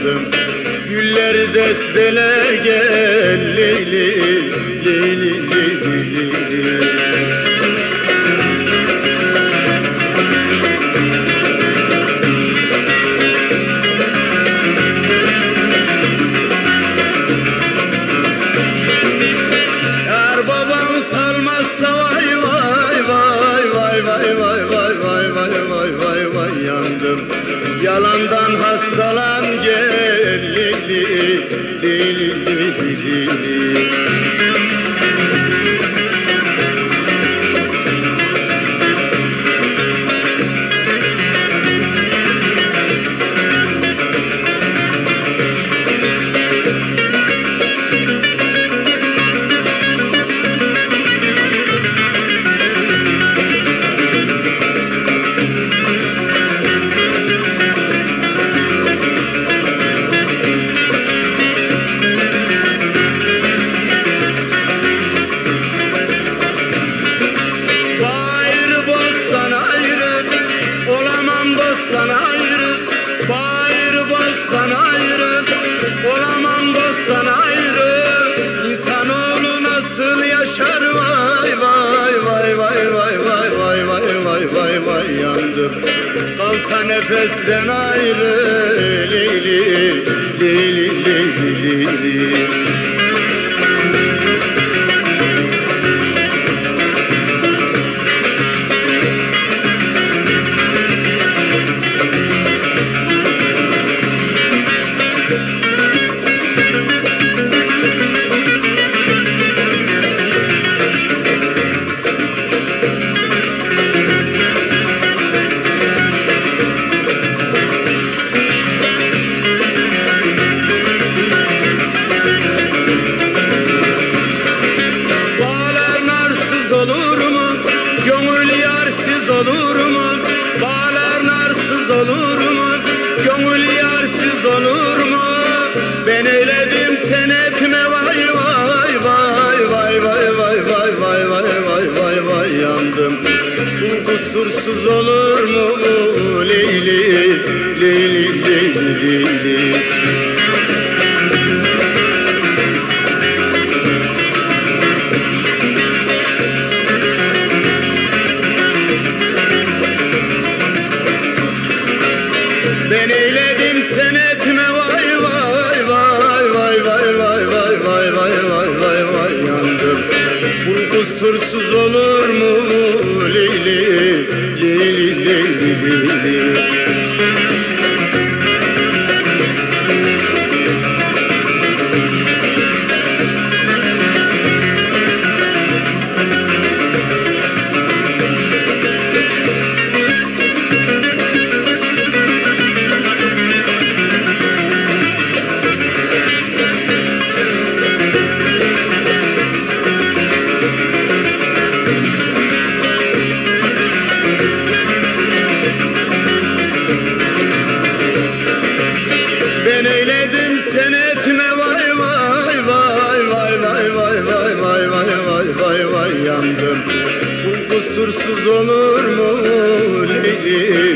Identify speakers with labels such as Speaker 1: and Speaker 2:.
Speaker 1: yandım Gülleri destele gel Leyli Leyli Leyli Yar baban salmazsa vay vay vay vay vay vay vay vay vay vay vay vay yandım Yalandan dili dili dili yandım Kalsa nefesten ayrı Leyli Leyli yarsız olur mu? Ben eyledim sen etme vay vay vay vay vay vay vay vay vay vay vay vay yandım Bu kusursuz olur mu Leyli Leyli Leyli Leyli uğursuz olur yandım. Bu kusursuz olur mu Leyli